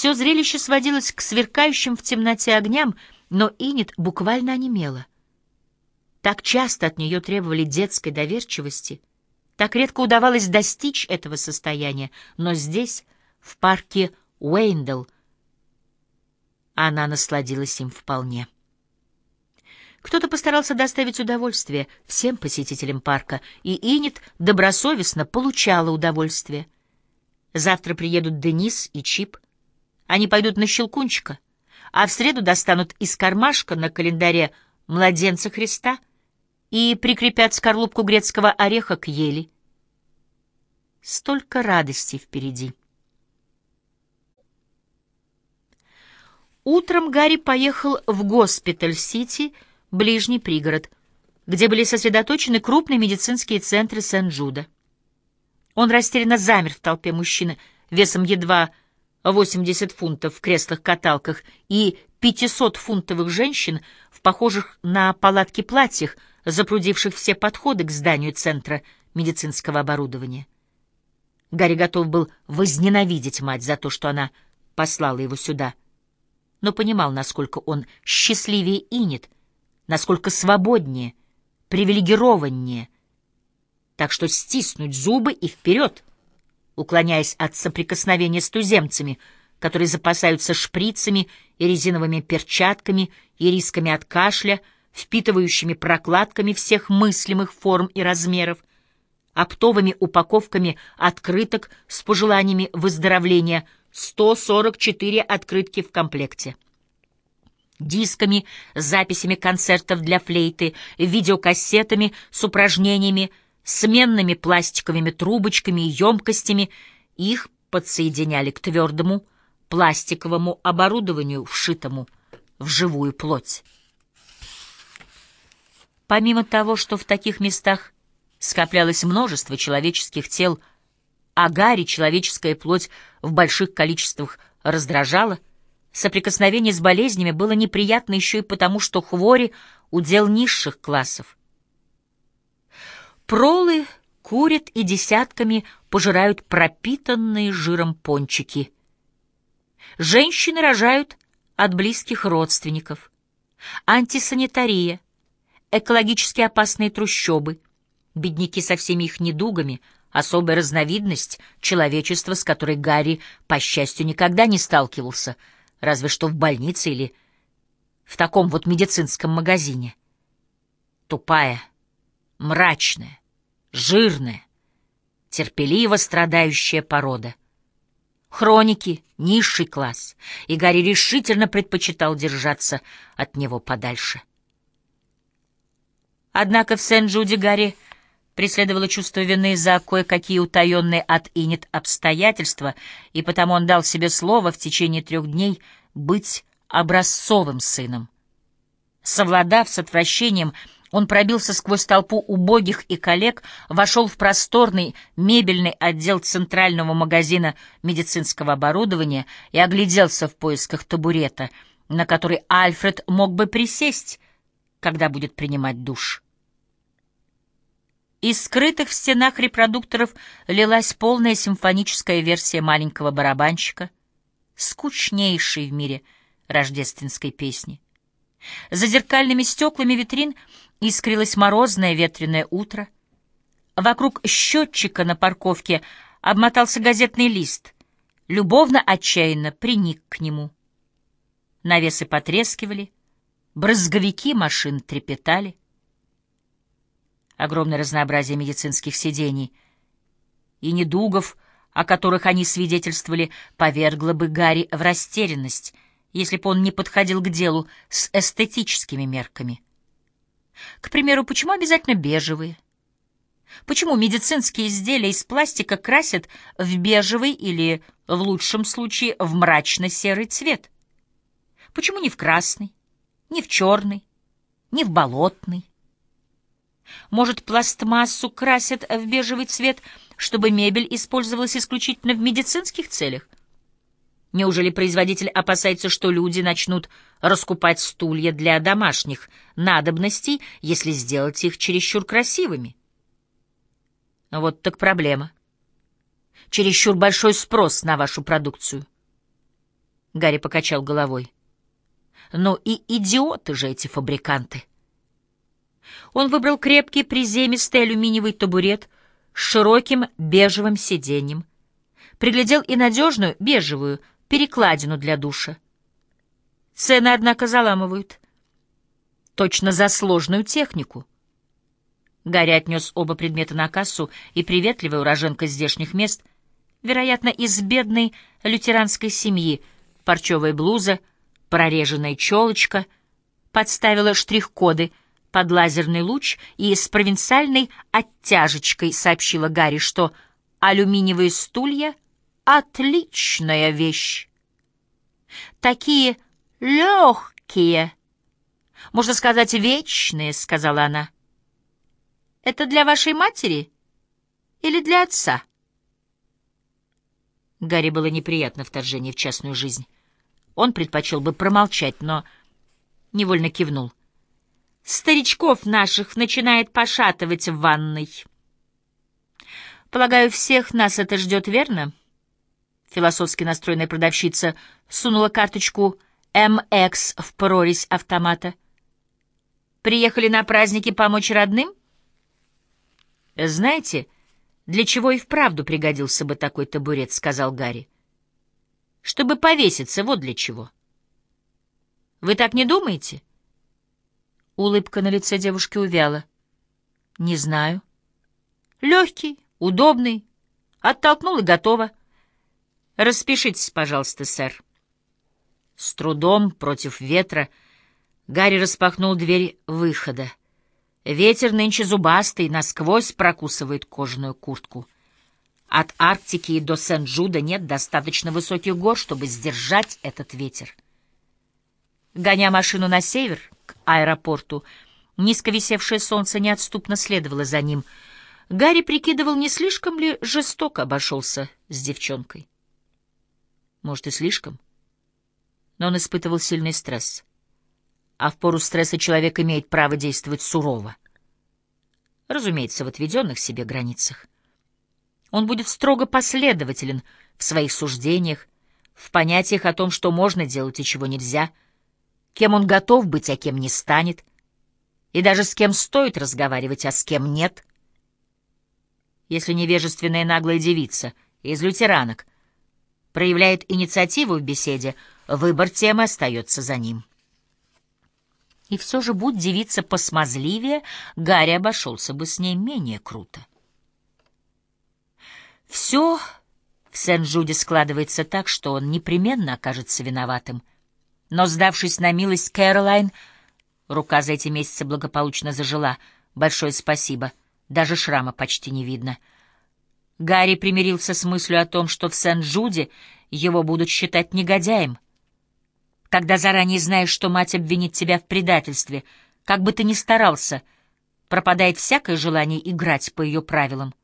Все зрелище сводилось к сверкающим в темноте огням, но Инет буквально онемела. Так часто от нее требовали детской доверчивости, так редко удавалось достичь этого состояния, но здесь, в парке Уэйндл, она насладилась им вполне. Кто-то постарался доставить удовольствие всем посетителям парка, и Инет добросовестно получала удовольствие. Завтра приедут Денис и Чип. Они пойдут на Щелкунчика, а в среду достанут из кармашка на календаре младенца Христа и прикрепят скорлупку грецкого ореха к ели. Столько радости впереди. Утром Гарри поехал в Госпиталь-Сити, ближний пригород, где были сосредоточены крупные медицинские центры Сен-Джуда. Он растерянно замер в толпе мужчин весом едва 80 фунтов в креслах-каталках и 500-фунтовых женщин в похожих на палатки платьях, запрудивших все подходы к зданию центра медицинского оборудования. Гарри готов был возненавидеть мать за то, что она послала его сюда — но понимал, насколько он счастливее Инет, насколько свободнее, привилегированнее. Так что стиснуть зубы и вперед, уклоняясь от соприкосновения с туземцами, которые запасаются шприцами и резиновыми перчатками и рисками от кашля, впитывающими прокладками всех мыслимых форм и размеров, оптовыми упаковками открыток с пожеланиями выздоровления — 144 открытки в комплекте. Дисками с записями концертов для флейты, видеокассетами с упражнениями, сменными пластиковыми трубочками и емкостями. Их подсоединяли к твердому пластиковому оборудованию, вшитому в живую плоть. Помимо того, что в таких местах скоплялось множество человеческих тел, а Гарри человеческая плоть в больших количествах раздражала, соприкосновение с болезнями было неприятно еще и потому, что хвори — удел низших классов. Пролы курят и десятками пожирают пропитанные жиром пончики. Женщины рожают от близких родственников. Антисанитария, экологически опасные трущобы, бедняки со всеми их недугами — особая разновидность человечества, с которой Гарри, по счастью, никогда не сталкивался, разве что в больнице или в таком вот медицинском магазине. Тупая, мрачная, жирная, терпеливо страдающая порода. Хроники, низший класс, и Гарри решительно предпочитал держаться от него подальше. Однако в Сен-Джуде Гарри преследовало чувство вины за кое-какие утаенные от Инет обстоятельства, и потому он дал себе слово в течение трех дней быть образцовым сыном. Совладав с отвращением, он пробился сквозь толпу убогих и коллег, вошел в просторный мебельный отдел центрального магазина медицинского оборудования и огляделся в поисках табурета, на который Альфред мог бы присесть, когда будет принимать душ. Из скрытых в стенах репродукторов лилась полная симфоническая версия маленького барабанщика, скучнейшей в мире рождественской песни. За зеркальными стеклами витрин искрилось морозное ветреное утро. Вокруг счетчика на парковке обмотался газетный лист, любовно отчаянно приник к нему. Навесы потрескивали, брызговики машин трепетали огромное разнообразие медицинских сидений и недугов, о которых они свидетельствовали, повергло бы Гарри в растерянность, если бы он не подходил к делу с эстетическими мерками. К примеру, почему обязательно бежевые? Почему медицинские изделия из пластика красят в бежевый или, в лучшем случае, в мрачно-серый цвет? Почему не в красный, не в черный, не в болотный? Может, пластмассу красят в бежевый цвет, чтобы мебель использовалась исключительно в медицинских целях? Неужели производитель опасается, что люди начнут раскупать стулья для домашних надобностей, если сделать их чересчур красивыми? Вот так проблема. Чересчур большой спрос на вашу продукцию. Гарри покачал головой. «Ну и идиоты же эти фабриканты!» Он выбрал крепкий приземистый алюминиевый табурет с широким бежевым сиденьем. Приглядел и надежную бежевую перекладину для душа. Цены, однако, заламывают. Точно за сложную технику. Гарри отнес оба предмета на кассу, и приветливая уроженка здешних мест, вероятно, из бедной лютеранской семьи, парчевая блуза, прореженная челочка, подставила штрих-коды под лазерный луч и с провинциальной оттяжечкой сообщила Гарри, что алюминиевые стулья — отличная вещь. Такие легкие, можно сказать, вечные, — сказала она. Это для вашей матери или для отца? Гарри было неприятно вторжение в частную жизнь. Он предпочел бы промолчать, но невольно кивнул. Старичков наших начинает пошатывать в ванной. Полагаю, всех нас это ждет, верно? Философски настроенная продавщица сунула карточку «МХ» в прорезь автомата. Приехали на праздники помочь родным? Знаете, для чего и вправду пригодился бы такой табурет, сказал Гарри. Чтобы повеситься, вот для чего. Вы так не думаете? Улыбка на лице девушки увяла. Не знаю. Легкий, удобный. Оттолкнул и готово. Распишитесь, пожалуйста, сэр. С трудом, против ветра, Гарри распахнул дверь выхода. Ветер нынче зубастый, насквозь прокусывает кожаную куртку. От Арктики до Сен-Джуда нет достаточно высоких гор, чтобы сдержать этот ветер. Гоня машину на север, к аэропорту, низко висевшее солнце неотступно следовало за ним. Гарри прикидывал, не слишком ли жестоко обошелся с девчонкой. Может, и слишком. Но он испытывал сильный стресс а в пору стресса человек имеет право действовать сурово. Разумеется, в отведенных себе границах. Он будет строго последователен в своих суждениях, в понятиях о том, что можно делать и чего нельзя, кем он готов быть, а кем не станет, и даже с кем стоит разговаривать, а с кем нет. Если невежественная наглая девица из лютеранок проявляет инициативу в беседе, выбор темы остается за ним. И все же, будь девица посмазливее, Гарри обошелся бы с ней менее круто. Все в Сен-Джуде складывается так, что он непременно окажется виноватым. Но, сдавшись на милость Кэролайн, рука за эти месяцы благополучно зажила. Большое спасибо. Даже шрама почти не видно. Гарри примирился с мыслью о том, что в Сен-Джуде его будут считать негодяем — когда заранее знаешь, что мать обвинит тебя в предательстве, как бы ты ни старался, пропадает всякое желание играть по ее правилам.